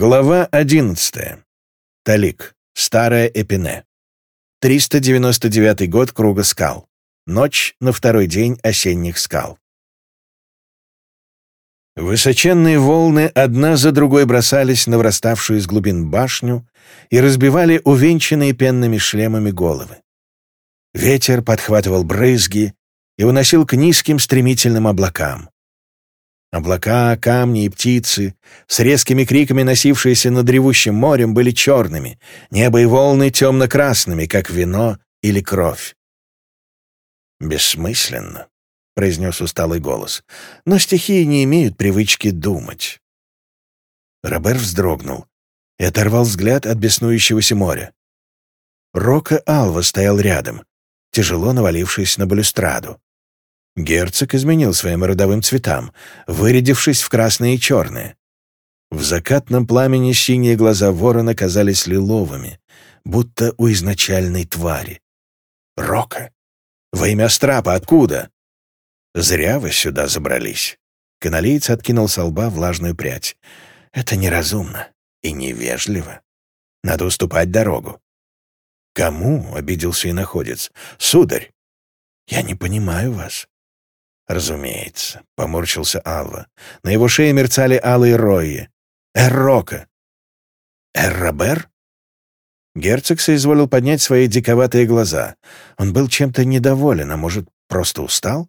Глава 11. Талик. Старая Эпине. 399 год Круга скал. Ночь на второй день осенних скал. Высоченные волны одна за другой бросались на враставшую из глубин башню и разбивали увенчанные пенными шлемами головы. Ветер подхватывал брызги и уносил к низким стремительным облакам. Облака, камни и птицы, с резкими криками носившиеся над ревущим морем, были черными, небо и волны темно-красными, как вино или кровь. «Бессмысленно», — произнес усталый голос, — «но стихии не имеют привычки думать». Робер вздрогнул и оторвал взгляд от беснующегося моря. Рока Алва стоял рядом, тяжело навалившись на балюстраду. Герцог изменил своим родовым цветам, вырядившись в красные и черные. В закатном пламени синие глаза ворона казались лиловыми, будто у изначальной твари. «Рока! Во имя Страпа откуда?» «Зря вы сюда забрались!» Каналиец откинул со лба влажную прядь. «Это неразумно и невежливо. Надо уступать дорогу». «Кому?» — обиделся и находец. «Сударь, я не понимаю вас. «Разумеется», — поморщился Алва. На его шее мерцали алые рои. «Эррока!» «Эрробер?» Герцог соизволил поднять свои диковатые глаза. Он был чем-то недоволен, а может, просто устал?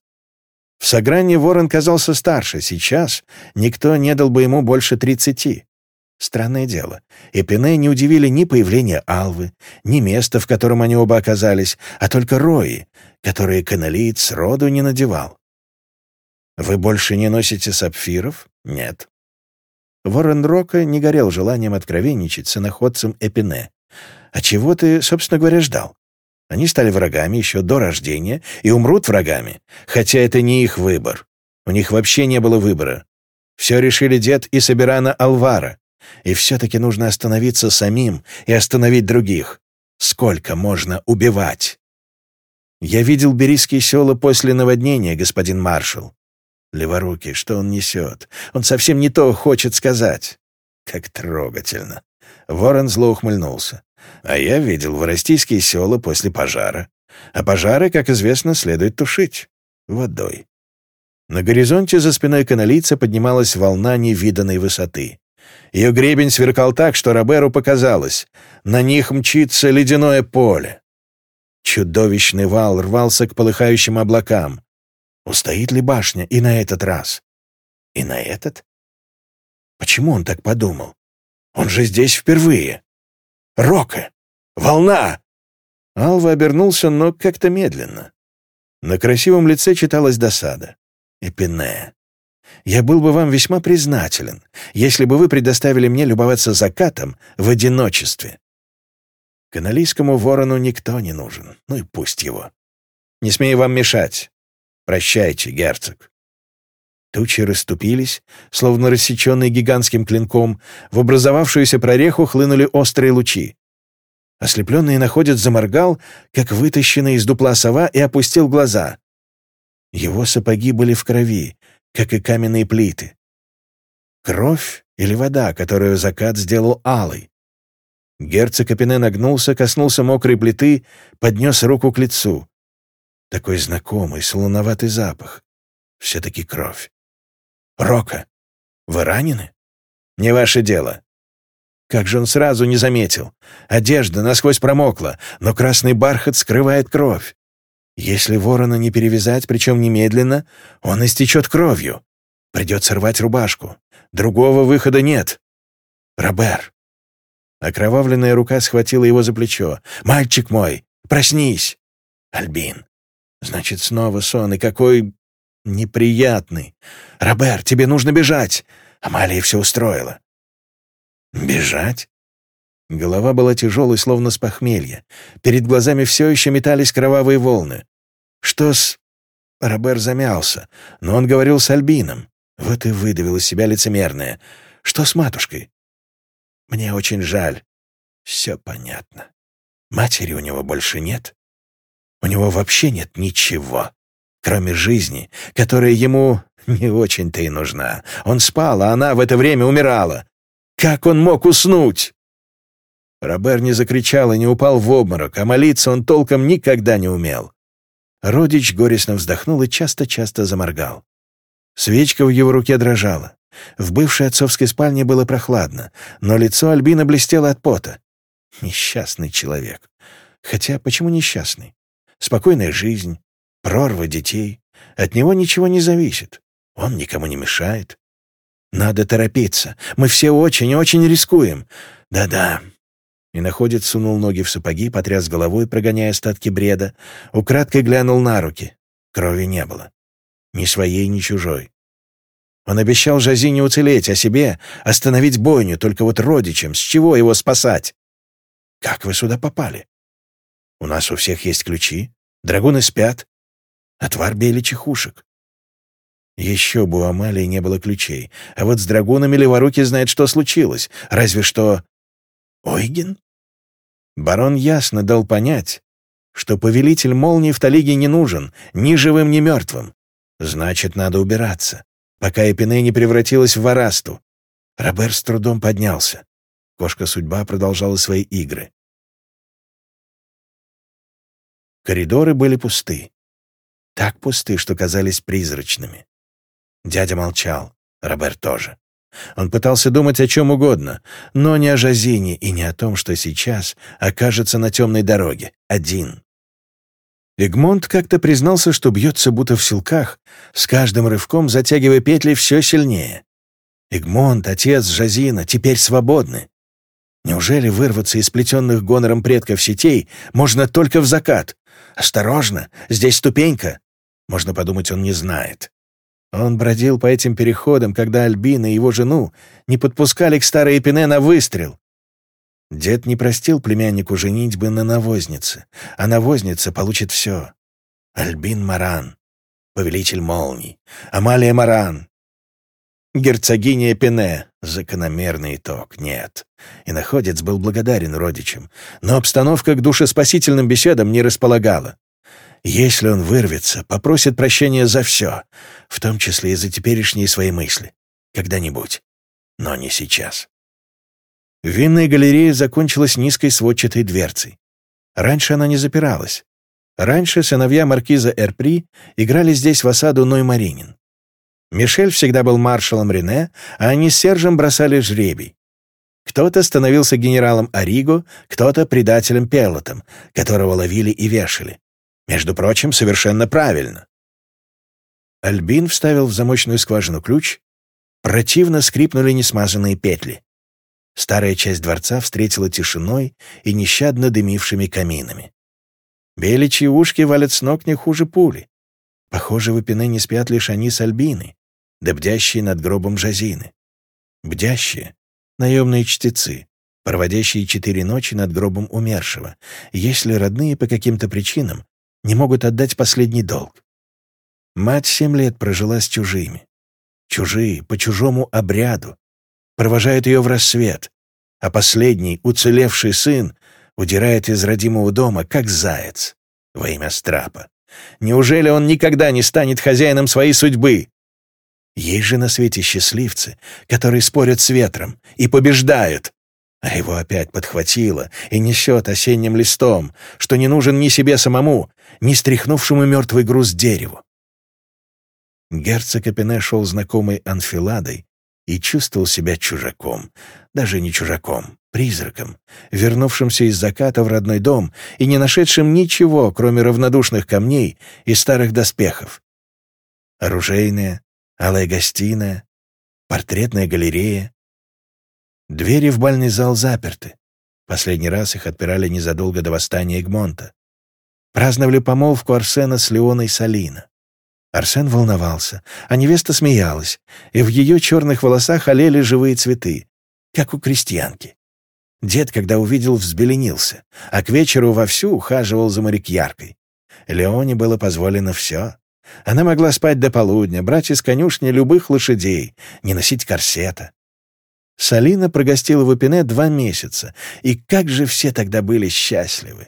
В Сагране Ворон казался старше, сейчас никто не дал бы ему больше тридцати. Странное дело, Эпине не удивили ни появление Алвы, ни место, в котором они оба оказались, а только Рои, которые каналиец роду не надевал. «Вы больше не носите сапфиров?» «Нет». Ворон Рока не горел желанием откровенничать с иноходцем Эпине. «А чего ты, собственно говоря, ждал? Они стали врагами еще до рождения и умрут врагами, хотя это не их выбор. У них вообще не было выбора. Все решили дед и Собирана Алвара. И все-таки нужно остановиться самим и остановить других. Сколько можно убивать? Я видел берийские села после наводнения, господин маршал. Леворукий, что он несет? Он совсем не то хочет сказать. Как трогательно. Ворон зло ухмыльнулся. А я видел воростийские села после пожара. А пожары, как известно, следует тушить. Водой. На горизонте за спиной каналийца поднималась волна невиданной высоты. Ее гребень сверкал так, что Роберу показалось. На них мчится ледяное поле. Чудовищный вал рвался к полыхающим облакам. Устоит ли башня и на этот раз? И на этот? Почему он так подумал? Он же здесь впервые. Рока! Волна! Алва обернулся, но как-то медленно. На красивом лице читалась досада. Эпинея. Я был бы вам весьма признателен, если бы вы предоставили мне любоваться закатом в одиночестве. Каналийскому ворону никто не нужен, ну и пусть его. Не смею вам мешать. Прощайте, герцог». Тучи расступились, словно рассеченные гигантским клинком, в образовавшуюся прореху хлынули острые лучи. Ослепленный находит заморгал, как вытащенный из дупла сова, и опустил глаза. Его сапоги были в крови, как и каменные плиты. Кровь или вода, которую закат сделал алый. Герцог Капине нагнулся, коснулся мокрой плиты, поднес руку к лицу. Такой знакомый, солоноватый запах. Все-таки кровь. «Рока, вы ранены?» «Не ваше дело». Как же он сразу не заметил. Одежда насквозь промокла, но красный бархат скрывает кровь. Если ворона не перевязать, причем немедленно, он истечет кровью. Придется рвать рубашку. Другого выхода нет. Робер. Окровавленная рука схватила его за плечо. «Мальчик мой, проснись!» «Альбин, Значит, снова сон, и какой неприятный. «Робер, тебе нужно бежать!» Амалия все устроила. «Бежать?» Голова была тяжелой, словно с похмелья. Перед глазами все еще метались кровавые волны. «Что с...» Робер замялся, но он говорил с Альбином. Вот и выдавил из себя лицемерное. «Что с матушкой?» «Мне очень жаль. Все понятно. Матери у него больше нет. У него вообще нет ничего, кроме жизни, которая ему не очень-то и нужна. Он спал, а она в это время умирала. Как он мог уснуть? Робер не закричал и не упал в обморок, а молиться он толком никогда не умел. Родич горестно вздохнул и часто-часто заморгал. Свечка в его руке дрожала. В бывшей отцовской спальне было прохладно, но лицо Альбина блестело от пота. Несчастный человек. Хотя почему несчастный? спокойная жизнь, прорва детей. От него ничего не зависит. Он никому не мешает. Надо торопиться. Мы все очень и очень рискуем. Да-да. И находит сунул ноги в сапоги, потряс головой, прогоняя остатки бреда, украдкой глянул на руки. Крови не было. Ни своей, ни чужой. Он обещал Жазине уцелеть, а себе остановить бойню, только вот родичем. с чего его спасать? Как вы сюда попали? У нас у всех есть ключи, драгуны спят, а отвар бели чехушек. Еще бы у Амалии не было ключей, а вот с драгунами Леворуки знает, что случилось, разве что... Ойген? Барон ясно дал понять, что повелитель молнии в Талиге не нужен, ни живым, ни мертвым. Значит, надо убираться, пока Эпине не превратилась в ворасту. Роберт с трудом поднялся. Кошка-судьба продолжала свои игры. Коридоры были пусты. Так пусты, что казались призрачными. Дядя молчал, Роберт тоже. Он пытался думать о чем угодно, но не о Жазине и не о том, что сейчас окажется на темной дороге, один. Эгмонт как-то признался, что бьется будто в силках, с каждым рывком затягивая петли все сильнее. Эгмонт, отец Жазина, теперь свободны. Неужели вырваться из плетенных гонором предков сетей можно только в закат, «Осторожно! Здесь ступенька!» Можно подумать, он не знает. Он бродил по этим переходам, когда Альбина и его жену не подпускали к старой Эпине на выстрел. Дед не простил племяннику женитьбы на навознице, а навозница получит все. Альбин Маран, повелитель молний, Амалия Маран, герцогиня Эпине, Закономерный итог нет. И находец был благодарен родичам, но обстановка к душеспасительным беседам не располагала. Если он вырвется, попросит прощения за все, в том числе и за теперешние свои мысли. Когда-нибудь. Но не сейчас. Винная галерея закончилась низкой сводчатой дверцей. Раньше она не запиралась. Раньше сыновья маркиза Эрпри играли здесь в осаду Ной Маринин. Мишель всегда был маршалом Рене, а они с Сержем бросали жребий. Кто-то становился генералом Ориго, кто-то предателем Пелотом, которого ловили и вешали. Между прочим, совершенно правильно. Альбин вставил в замочную скважину ключ. Противно скрипнули несмазанные петли. Старая часть дворца встретила тишиной и нещадно дымившими каминами. Беличьи ушки валят с ног не хуже пули. Похоже, в Эпине не спят лишь они с Альбиной да бдящие над гробом Жазины. Бдящие — наемные чтецы, проводящие четыре ночи над гробом умершего, если родные по каким-то причинам не могут отдать последний долг. Мать семь лет прожила с чужими. Чужие, по чужому обряду, провожают ее в рассвет, а последний, уцелевший сын, удирает из родимого дома, как заяц, во имя страпа. Неужели он никогда не станет хозяином своей судьбы? Есть же на свете счастливцы, которые спорят с ветром и побеждают. А его опять подхватило и несет осенним листом, что не нужен ни себе самому, ни стряхнувшему мертвый груз дереву. Герцог Апене шел знакомой анфиладой и чувствовал себя чужаком, даже не чужаком, призраком, вернувшимся из заката в родной дом и не нашедшим ничего, кроме равнодушных камней и старых доспехов. Оружейная, алая гостиная, портретная галерея. Двери в бальный зал заперты. Последний раз их отпирали незадолго до восстания Эгмонта. Праздновали помолвку Арсена с Леоной Салина. Арсен волновался, а невеста смеялась, и в ее черных волосах олели живые цветы, как у крестьянки. Дед, когда увидел, взбеленился, а к вечеру вовсю ухаживал за моряк яркой. Леоне было позволено все. Она могла спать до полудня, брать из конюшни любых лошадей, не носить корсета. Салина прогостила в Эпине два месяца, и как же все тогда были счастливы.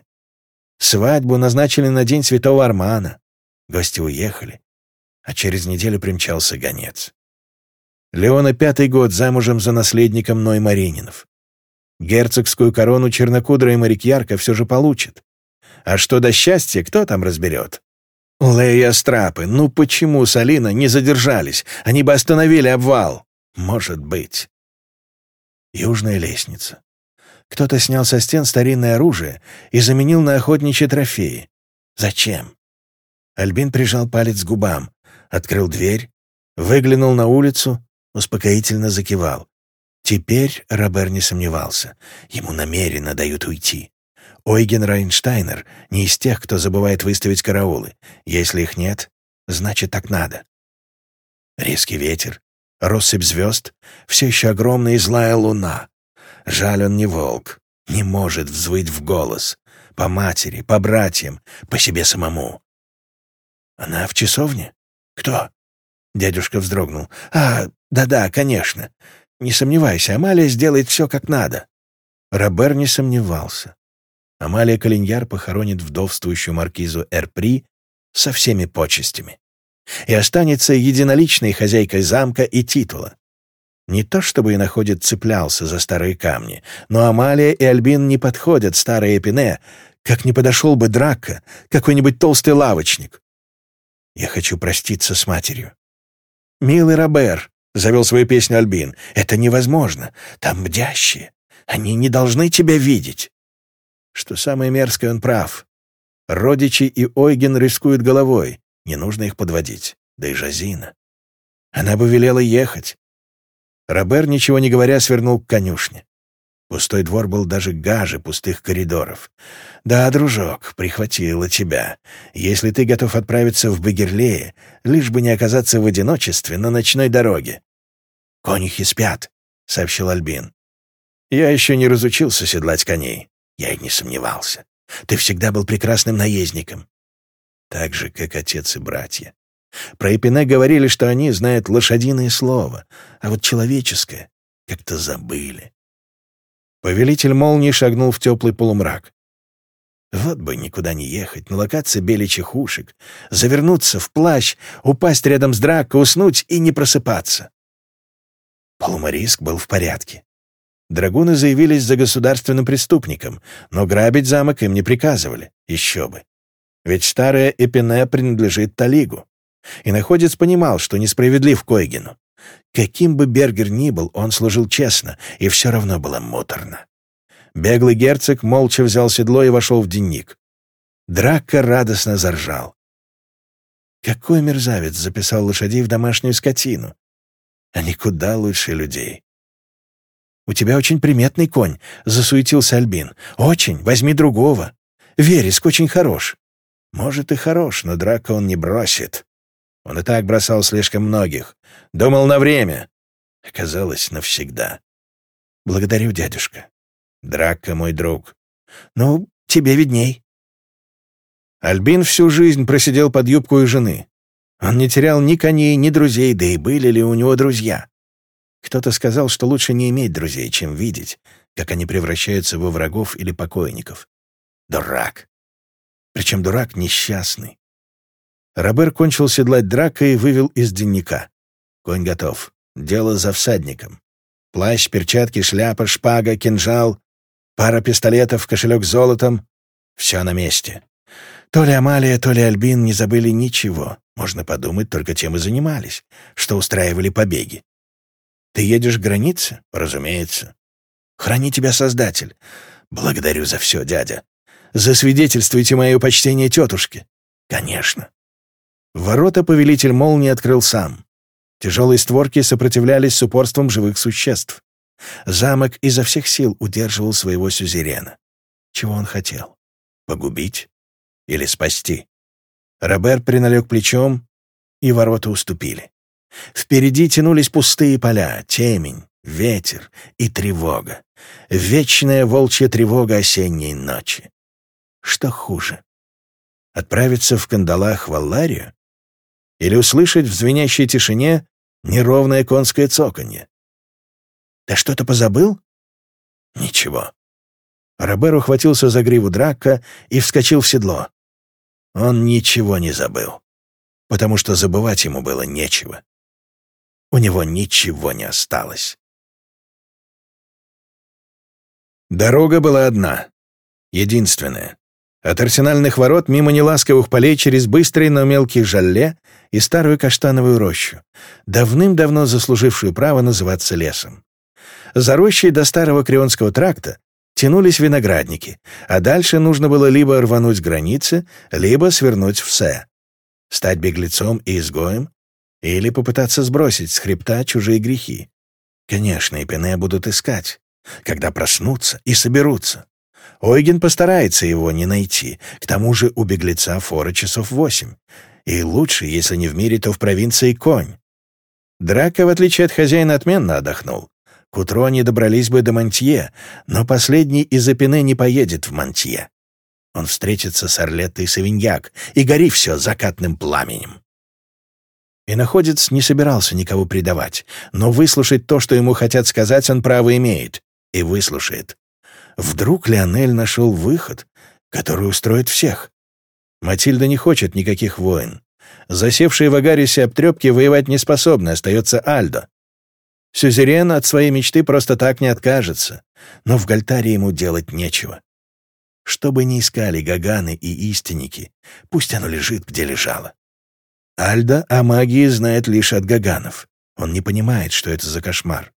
Свадьбу назначили на день святого Армана. Гости уехали, а через неделю примчался гонец. Леона пятый год замужем за наследником Ной Марининов. Герцогскую корону чернокудрая морякьярка все же получит. А что до счастья, кто там разберет? Лэй Страпы, ну почему Салина не задержались? Они бы остановили обвал. Может быть. Южная лестница. Кто-то снял со стен старинное оружие и заменил на охотничьи трофеи. Зачем? Альбин прижал палец к губам, открыл дверь, выглянул на улицу, успокоительно закивал. Теперь Робер не сомневался. Ему намеренно дают уйти. Ойген Райнштайнер не из тех, кто забывает выставить караулы. Если их нет, значит, так надо. Резкий ветер, россыпь звезд, все еще огромная и злая луна. Жаль, он не волк, не может взвыть в голос. По матери, по братьям, по себе самому. «Она в часовне? Кто?» Дядюшка вздрогнул. «А, да-да, конечно. Не сомневайся, Амалия сделает все как надо». Робер не сомневался. Амалия Калиньяр похоронит вдовствующую маркизу Эрпри со всеми почестями и останется единоличной хозяйкой замка и титула. Не то чтобы и находит цеплялся за старые камни, но Амалия и Альбин не подходят старой Эпине, как не подошел бы Драка, какой-нибудь толстый лавочник. Я хочу проститься с матерью. «Милый Робер», — завел свою песню Альбин, — «это невозможно. Там бдящие. Они не должны тебя видеть». Что самое мерзкое, он прав. Родичи и Ойген рискуют головой. Не нужно их подводить. Да и Жазина. Она бы велела ехать. Робер, ничего не говоря, свернул к конюшне. Пустой двор был даже гаже пустых коридоров. «Да, дружок, прихватила тебя. Если ты готов отправиться в Багерлее, лишь бы не оказаться в одиночестве на ночной дороге». «Конюхи спят», — сообщил Альбин. «Я еще не разучился седлать коней. Я и не сомневался. Ты всегда был прекрасным наездником. Так же, как отец и братья. Про Эпине говорили, что они знают лошадиное слово, а вот человеческое как-то забыли. Повелитель молнии шагнул в теплый полумрак. Вот бы никуда не ехать, налокаться беличьих ушек, завернуться в плащ, упасть рядом с Драко, уснуть и не просыпаться. Полумариск был в порядке. Драгуны заявились за государственным преступником, но грабить замок им не приказывали, еще бы. Ведь старая Эпине принадлежит Талигу. И находец понимал, что несправедлив Койгину. Каким бы Бергер ни был, он служил честно, и все равно было муторно. Беглый герцог молча взял седло и вошел в денник. Драка радостно заржал. Какой мерзавец записал лошадей в домашнюю скотину? Они куда лучше людей у тебя очень приметный конь», — засуетился Альбин. «Очень, возьми другого. Вереск очень хорош». «Может, и хорош, но драка он не бросит. Он и так бросал слишком многих. Думал на время. Оказалось, навсегда». «Благодарю, дядюшка». «Драка, мой друг». «Ну, тебе видней». Альбин всю жизнь просидел под юбку и жены. Он не терял ни коней, ни друзей, да и были ли у него друзья. Кто-то сказал, что лучше не иметь друзей, чем видеть, как они превращаются во врагов или покойников. Дурак. Причем дурак несчастный. Робер кончил седлать драка и вывел из дневника. Конь готов. Дело за всадником. Плащ, перчатки, шляпа, шпага, кинжал, пара пистолетов, кошелек с золотом. Все на месте. То ли Амалия, то ли Альбин не забыли ничего. Можно подумать, только тем и занимались, что устраивали побеги. Ты едешь к границе? Разумеется. Храни тебя Создатель. Благодарю за все, дядя. Засвидетельствуйте мое почтение тетушке. Конечно. Ворота повелитель молнии открыл сам. Тяжелые створки сопротивлялись с упорством живых существ. Замок изо всех сил удерживал своего сюзерена. Чего он хотел? Погубить или спасти? Робер приналег плечом, и ворота уступили. Впереди тянулись пустые поля, темень, ветер и тревога. Вечная волчья тревога осенней ночи. Что хуже? Отправиться в кандалах в Алларию? Или услышать в звенящей тишине неровное конское цоканье? Да что-то позабыл? Ничего. Робер ухватился за гриву Дракка и вскочил в седло. Он ничего не забыл, потому что забывать ему было нечего у него ничего не осталось. Дорога была одна, единственная. От арсенальных ворот мимо неласковых полей через быстрый, но мелкий жалле и старую каштановую рощу, давным-давно заслужившую право называться лесом. За рощей до старого Крионского тракта тянулись виноградники, а дальше нужно было либо рвануть границы, либо свернуть в Се. Стать беглецом и изгоем или попытаться сбросить с хребта чужие грехи. Конечно, и Эпене будут искать, когда проснутся и соберутся. Ойген постарается его не найти, к тому же у беглеца фора часов восемь. И лучше, если не в мире, то в провинции конь. Драка, в отличие от хозяина, отменно отдохнул. К утру они добрались бы до Монтье, но последний из-за пены не поедет в Монтье. Он встретится с Орлеттой Савиньяк, и гори все закатным пламенем. Иноходец не собирался никого предавать, но выслушать то, что ему хотят сказать, он право имеет. И выслушает. Вдруг Леонель нашел выход, который устроит всех. Матильда не хочет никаких войн. Засевшие в Агарисе обтрепки воевать не способны, остается Альдо. Сюзерен от своей мечты просто так не откажется, но в Гальтаре ему делать нечего. Что бы ни искали Гаганы и истинники, пусть оно лежит, где лежало. Альда о магии знает лишь от Гаганов. Он не понимает, что это за кошмар.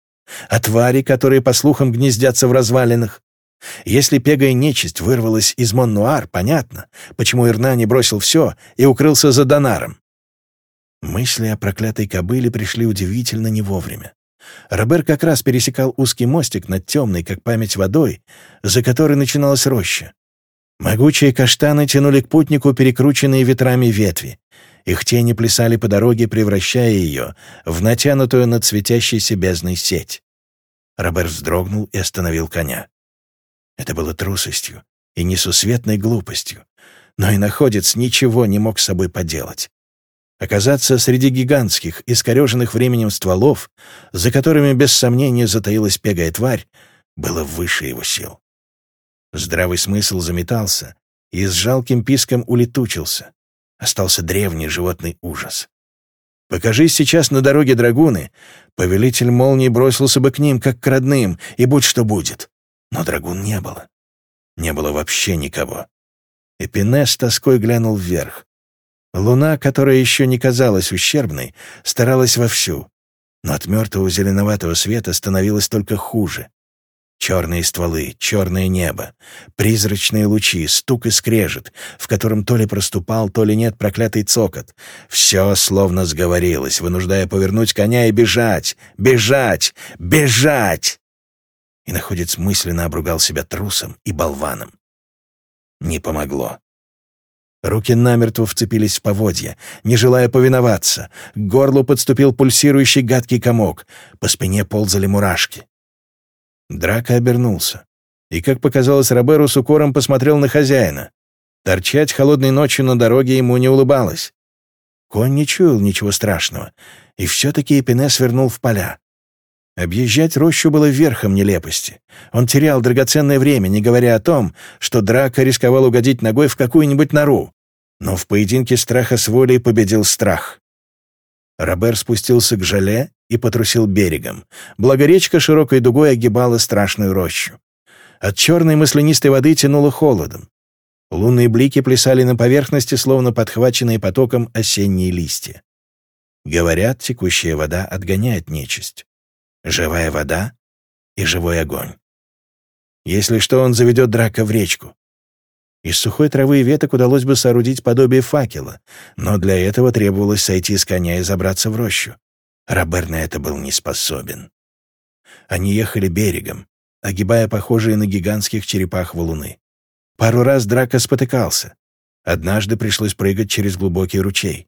О твари, которые, по слухам, гнездятся в развалинах. Если пегая нечисть вырвалась из Моннуар, понятно, почему Ирна не бросил все и укрылся за Донаром. Мысли о проклятой кобыле пришли удивительно не вовремя. Робер как раз пересекал узкий мостик над темной, как память водой, за которой начиналась роща. Могучие каштаны тянули к путнику перекрученные ветрами ветви. Их тени плясали по дороге, превращая ее в натянутую над светящейся бездной сеть. Роберт вздрогнул и остановил коня. Это было трусостью и несусветной глупостью, но и находец ничего не мог с собой поделать. Оказаться среди гигантских, искореженных временем стволов, за которыми без сомнения затаилась пегая тварь, было выше его сил. Здравый смысл заметался и с жалким писком улетучился остался древний животный ужас. Покажись сейчас на дороге драгуны, повелитель молнии бросился бы к ним, как к родным, и будь что будет. Но драгун не было. Не было вообще никого. Эпине с тоской глянул вверх. Луна, которая еще не казалась ущербной, старалась вовсю, но от мертвого зеленоватого света становилось только хуже. Черные стволы, черное небо, призрачные лучи, стук и скрежет, в котором то ли проступал, то ли нет проклятый цокот. Все словно сговорилось, вынуждая повернуть коня и бежать, бежать, бежать! И находец мысленно обругал себя трусом и болваном. Не помогло. Руки намертво вцепились в поводья, не желая повиноваться. К горлу подступил пульсирующий гадкий комок. По спине ползали мурашки. Драко обернулся. И, как показалось Роберу, с укором посмотрел на хозяина. Торчать холодной ночью на дороге ему не улыбалось. Конь не чуял ничего страшного, и все-таки Эпинес свернул в поля. Объезжать рощу было верхом нелепости. Он терял драгоценное время, не говоря о том, что драка рисковал угодить ногой в какую-нибудь нору. Но в поединке страха с волей победил страх. Робер спустился к жале и потрусил берегом. Благо речка широкой дугой огибала страшную рощу. От черной маслянистой воды тянуло холодом. Лунные блики плясали на поверхности, словно подхваченные потоком осенние листья. Говорят, текущая вода отгоняет нечисть. Живая вода и живой огонь. Если что, он заведет драка в речку. Из сухой травы и веток удалось бы соорудить подобие факела, но для этого требовалось сойти с коня и забраться в рощу. Робер на это был не способен. Они ехали берегом, огибая похожие на гигантских черепах валуны. Пару раз драка спотыкался. Однажды пришлось прыгать через глубокий ручей.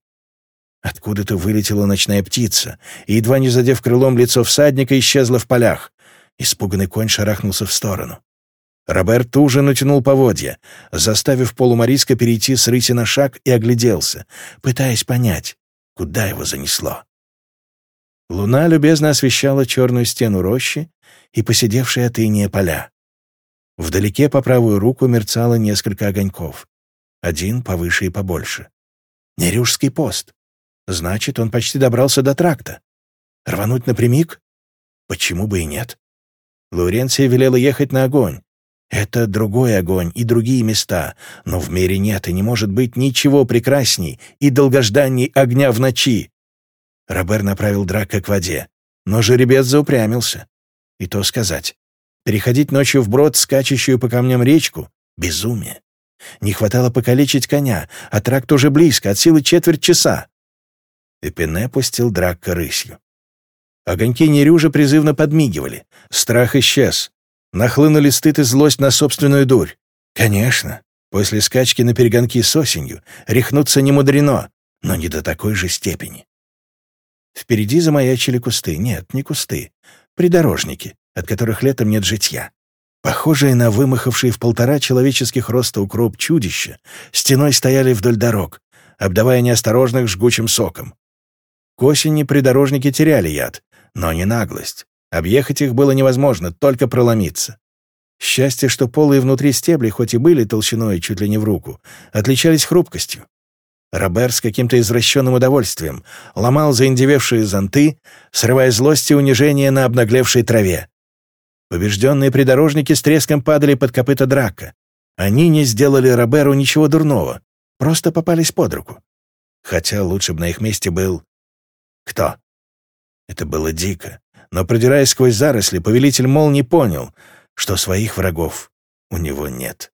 Откуда-то вылетела ночная птица, и, едва не задев крылом лицо всадника, исчезла в полях. Испуганный конь шарахнулся в сторону. Роберт уже натянул поводья, заставив полумариска перейти с рыси на шаг и огляделся, пытаясь понять, куда его занесло. Луна любезно освещала черную стену рощи и посидевшие от иния поля. Вдалеке по правую руку мерцало несколько огоньков. Один повыше и побольше. Нерюжский пост. Значит, он почти добрался до тракта. Рвануть напрямик? Почему бы и нет? Лауренция велела ехать на огонь. Это другой огонь и другие места, но в мире нет и не может быть ничего прекрасней и долгожданней огня в ночи. Робер направил Драка к воде, но жеребец заупрямился. И то сказать. Переходить ночью вброд скачущую по камням речку — безумие. Не хватало покалечить коня, а тракт уже близко, от силы четверть часа. Эпине пустил Дракка рысью. Огоньки нерюжа призывно подмигивали. Страх исчез. Нахлынули стыд и злость на собственную дурь. Конечно, после скачки на перегонки с осенью рехнуться не мудрено, но не до такой же степени. Впереди замаячили кусты. Нет, не кусты. Придорожники, от которых летом нет житья. Похожие на вымахавшие в полтора человеческих роста укроп чудища, стеной стояли вдоль дорог, обдавая неосторожных жгучим соком. К осени придорожники теряли яд, но не наглость. Объехать их было невозможно, только проломиться. Счастье, что полые внутри стебли, хоть и были толщиной чуть ли не в руку, отличались хрупкостью. Робер с каким-то извращенным удовольствием ломал заиндевевшие зонты, срывая злость и унижение на обнаглевшей траве. Побежденные придорожники с треском падали под копыта драка. Они не сделали Роберу ничего дурного, просто попались под руку. Хотя лучше бы на их месте был... Кто? Это было дико. Но, продираясь сквозь заросли, повелитель Мол не понял, что своих врагов у него нет.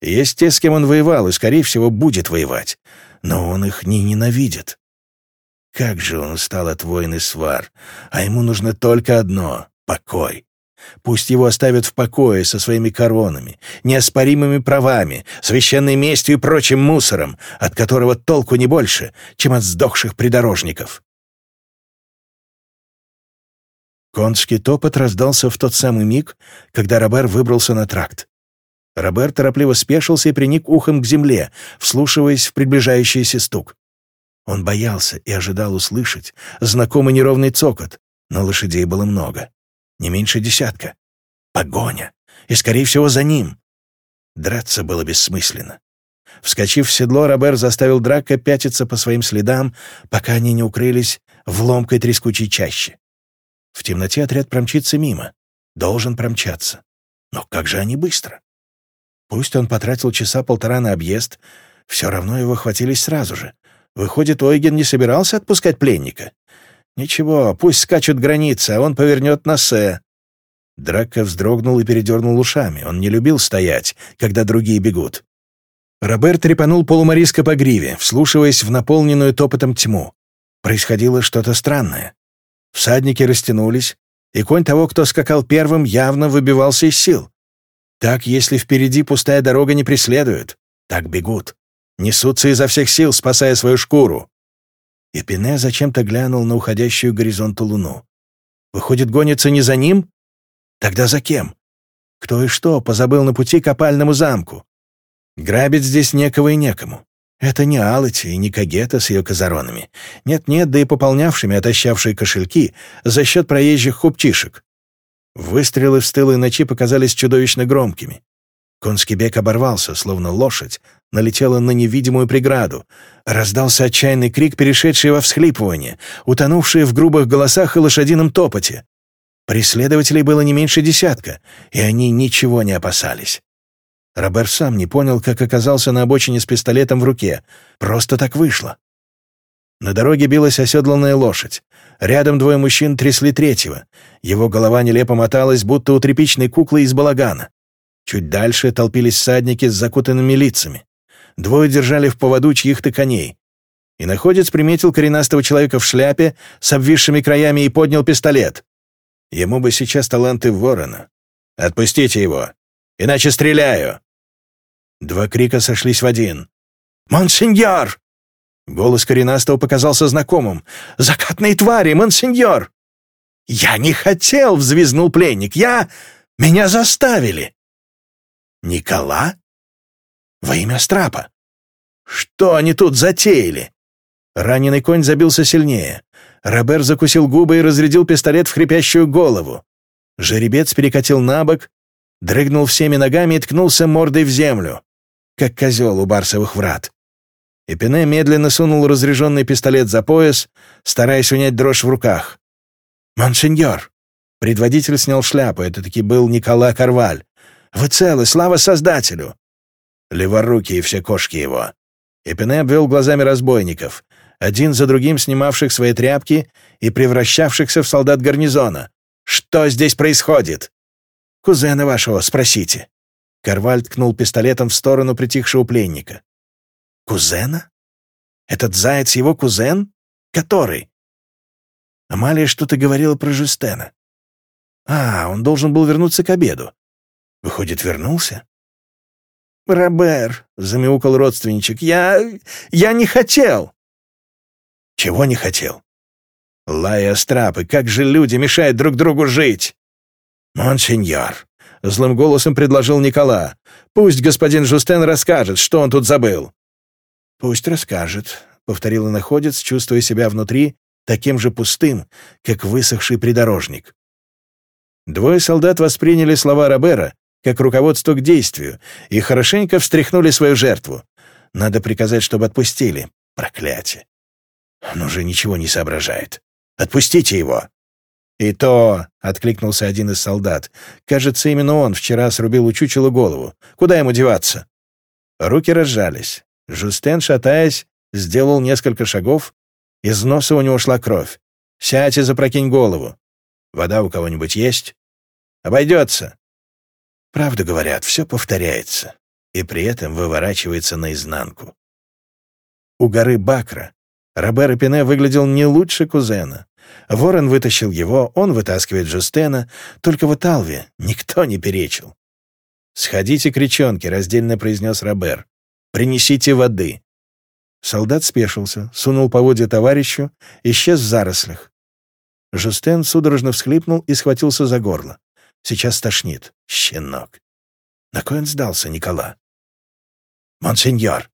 Есть те, с кем он воевал, и, скорее всего, будет воевать. Но он их не ненавидит. Как же он устал от войны свар, а ему нужно только одно — покой. Пусть его оставят в покое со своими коронами, неоспоримыми правами, священной местью и прочим мусором, от которого толку не больше, чем от сдохших придорожников. Конский топот раздался в тот самый миг, когда Робер выбрался на тракт. Роберт торопливо спешился и приник ухом к земле, вслушиваясь в приближающийся стук. Он боялся и ожидал услышать знакомый неровный цокот, но лошадей было много. Не меньше десятка. Погоня. И, скорее всего, за ним. Драться было бессмысленно. Вскочив в седло, Робер заставил Драка пятиться по своим следам, пока они не укрылись в ломкой трескучей чаще. В темноте отряд промчится мимо. Должен промчаться. Но как же они быстро? Пусть он потратил часа полтора на объезд, все равно его хватились сразу же. Выходит, Ойген не собирался отпускать пленника? Ничего, пусть скачут границы, а он повернет на носе. Драка вздрогнул и передернул ушами. Он не любил стоять, когда другие бегут. Роберт трепанул полумариска по гриве, вслушиваясь в наполненную топотом тьму. Происходило что-то странное. Всадники растянулись, и конь того, кто скакал первым, явно выбивался из сил. Так, если впереди пустая дорога не преследует. Так бегут. Несутся изо всех сил, спасая свою шкуру. И зачем-то глянул на уходящую горизонту луну. Выходит, гонится не за ним? Тогда за кем? Кто и что позабыл на пути к опальному замку? Грабить здесь некого и некому. Это не Алати и не Кагета с ее казаронами. Нет-нет, да и пополнявшими отощавшие кошельки за счет проезжих хупчишек. Выстрелы в стылой ночи показались чудовищно громкими. Конский бег оборвался, словно лошадь, налетела на невидимую преграду. Раздался отчаянный крик, перешедший во всхлипывание, утонувший в грубых голосах и лошадином топоте. Преследователей было не меньше десятка, и они ничего не опасались. Роберт сам не понял, как оказался на обочине с пистолетом в руке. Просто так вышло. На дороге билась оседланная лошадь. Рядом двое мужчин трясли третьего. Его голова нелепо моталась, будто у тряпичной куклы из балагана. Чуть дальше толпились садники с закутанными лицами. Двое держали в поводу чьих-то коней. И находец приметил коренастого человека в шляпе с обвисшими краями и поднял пистолет. Ему бы сейчас таланты ворона. «Отпустите его! Иначе стреляю!» Два крика сошлись в один. «Монсеньор!» Голос коренастого показался знакомым. «Закатные твари, монсеньор!» «Я не хотел!» — взвизгнул пленник. «Я... Меня заставили!» «Никола? Во имя Страпа? Что они тут затеяли?» Раненый конь забился сильнее. Робер закусил губы и разрядил пистолет в хрипящую голову. Жеребец перекатил на бок, дрыгнул всеми ногами и ткнулся мордой в землю, как козел у барсовых врат. Эпине медленно сунул разряженный пистолет за пояс, стараясь унять дрожь в руках. «Монсеньор!» Предводитель снял шляпу, это таки был Никола Карваль. «Вы целы, слава Создателю!» Леворуки и все кошки его. Эпине обвел глазами разбойников, один за другим снимавших свои тряпки и превращавшихся в солдат гарнизона. «Что здесь происходит?» «Кузена вашего, спросите». Карваль ткнул пистолетом в сторону притихшего пленника. Кузена? Этот заяц его кузен? Который? Амалия что-то говорила про Жюстена. А, он должен был вернуться к обеду. Выходит, вернулся? «Робер», — замяукал родственничек, — «я... я не хотел». «Чего не хотел?» «Лая Страпы, как же люди мешают друг другу жить!» «Монсеньор», — злым голосом предложил Никола, — «пусть господин Жустен расскажет, что он тут забыл». «Пусть расскажет», — повторила находец, чувствуя себя внутри таким же пустым, как высохший придорожник. Двое солдат восприняли слова Робера как руководство к действию и хорошенько встряхнули свою жертву. Надо приказать, чтобы отпустили. Проклятие. Он уже ничего не соображает. Отпустите его!» «И то!» — откликнулся один из солдат. «Кажется, именно он вчера срубил у чучела голову. Куда ему деваться?» Руки разжались. Жюстен, шатаясь, сделал несколько шагов. Из носа у него шла кровь. «Сядь и запрокинь голову. Вода у кого-нибудь есть? Обойдется». Правду говорят, все повторяется, и при этом выворачивается наизнанку. У горы Бакра Робер Пине выглядел не лучше кузена. Ворон вытащил его, он вытаскивает Жустена, только в Алве никто не перечил. «Сходите к речонке», — раздельно произнес Робер. Принесите воды». Солдат спешился, сунул поводья товарищу, исчез в зарослях. Жустен судорожно всхлипнул и схватился за горло. «Сейчас тошнит. Щенок». На кой он сдался, Никола? «Монсеньор!»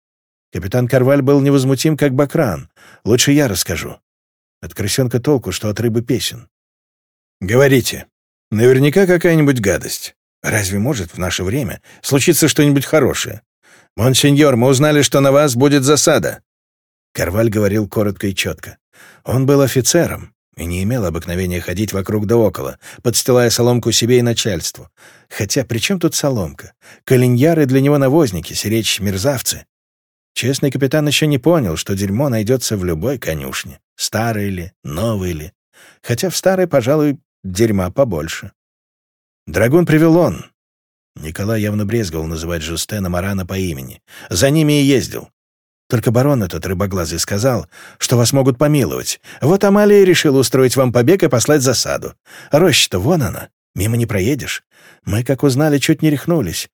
Капитан Карваль был невозмутим, как Бакран. «Лучше я расскажу». От крысенка толку, что от рыбы песен. «Говорите. Наверняка какая-нибудь гадость. Разве может в наше время случиться что-нибудь хорошее? «Монсеньор, мы узнали, что на вас будет засада». Карваль говорил коротко и четко. Он был офицером и не имел обыкновения ходить вокруг да около, подстилая соломку себе и начальству. Хотя при чем тут соломка? Калиньяры для него навозники, сиречь мерзавцы. Честный капитан еще не понял, что дерьмо найдется в любой конюшне, старой ли, новой ли. Хотя в старой, пожалуй, дерьма побольше. Драгун привел он, Николай явно брезговал называть Жустена Марана по имени. За ними и ездил. Только барон этот рыбоглазый сказал, что вас могут помиловать. Вот Амалия решила устроить вам побег и послать засаду. Роща-то вон она, мимо не проедешь. Мы, как узнали, чуть не рехнулись.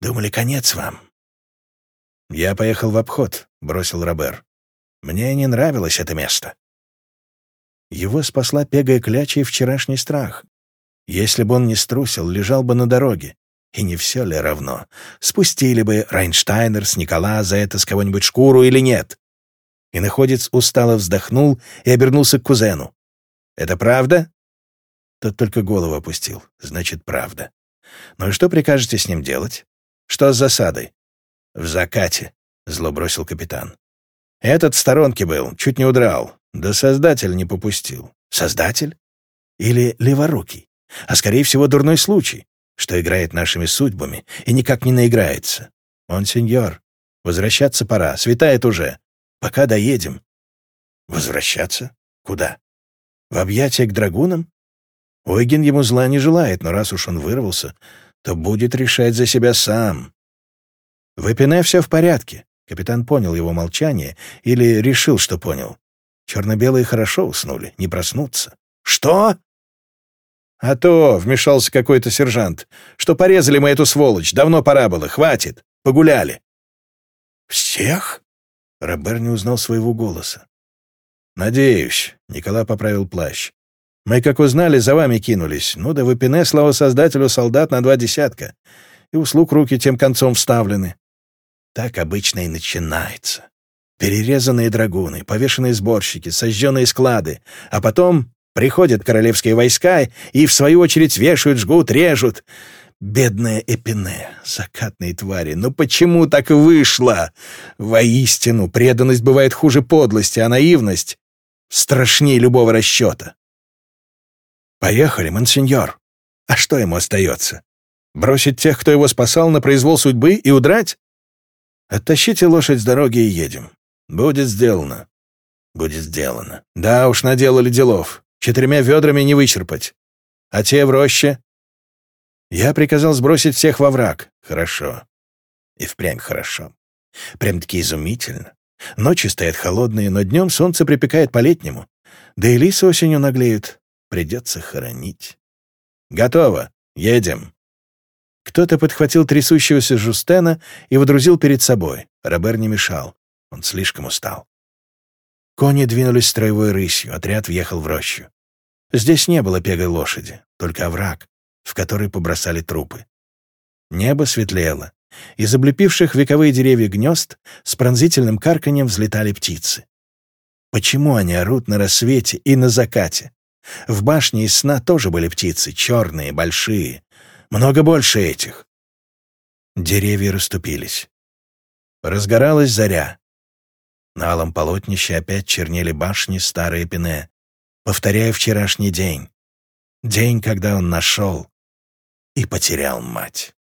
Думали, конец вам. Я поехал в обход, — бросил Робер. Мне не нравилось это место. Его спасла пегая кляча и вчерашний страх. Если бы он не струсил, лежал бы на дороге. И не все ли равно, спустили бы Райнштайнер с Никола за это с кого-нибудь шкуру или нет? И находец устало вздохнул и обернулся к кузену. «Это правда?» Тот только голову опустил. «Значит, правда. Ну и что прикажете с ним делать? Что с засадой?» «В закате», — зло бросил капитан. «Этот в сторонке был, чуть не удрал. Да Создатель не попустил». «Создатель? Или Леворукий? А, скорее всего, дурной случай что играет нашими судьбами и никак не наиграется. Он сеньор. Возвращаться пора, светает уже. Пока доедем. Возвращаться? Куда? В объятия к драгунам? Ойген ему зла не желает, но раз уж он вырвался, то будет решать за себя сам. В Эпине все в порядке. Капитан понял его молчание или решил, что понял. Черно-белые хорошо уснули, не проснутся. «Что?» «А то», — вмешался какой-то сержант, — «что порезали мы эту сволочь, давно пора было, хватит, погуляли». «Всех?» — Робер не узнал своего голоса. «Надеюсь», — Николай поправил плащ. «Мы, как узнали, за вами кинулись. Ну да вы пене, слава создателю, солдат на два десятка. И услуг руки тем концом вставлены». Так обычно и начинается. Перерезанные драгуны, повешенные сборщики, сожженные склады, а потом Приходят королевские войска и, в свою очередь, вешают, жгут, режут. Бедная Эпине, закатные твари, ну почему так вышло? Воистину, преданность бывает хуже подлости, а наивность страшнее любого расчета. Поехали, мансеньор. А что ему остается? Бросить тех, кто его спасал, на произвол судьбы и удрать? Оттащите лошадь с дороги и едем. Будет сделано. Будет сделано. Да уж, наделали делов. Четырьмя ведрами не вычерпать. А те в роще? Я приказал сбросить всех во враг. Хорошо. И впрямь хорошо. Прям-таки изумительно. Ночи стоят холодные, но днем солнце припекает по-летнему. Да и лисы осенью наглеют. Придется хоронить. Готово. Едем. Кто-то подхватил трясущегося Жустена и водрузил перед собой. Робер не мешал. Он слишком устал. Кони двинулись строевой рысью, отряд въехал в рощу. Здесь не было пегой лошади, только овраг, в который побросали трупы. Небо светлело. Из облепивших вековые деревья гнезд с пронзительным карканьем взлетали птицы. Почему они орут на рассвете и на закате? В башне из сна тоже были птицы, черные, большие. Много больше этих. Деревья расступились. Разгоралась заря. На алом полотнище опять чернели башни старые пене, повторяя вчерашний день. День, когда он нашел и потерял мать.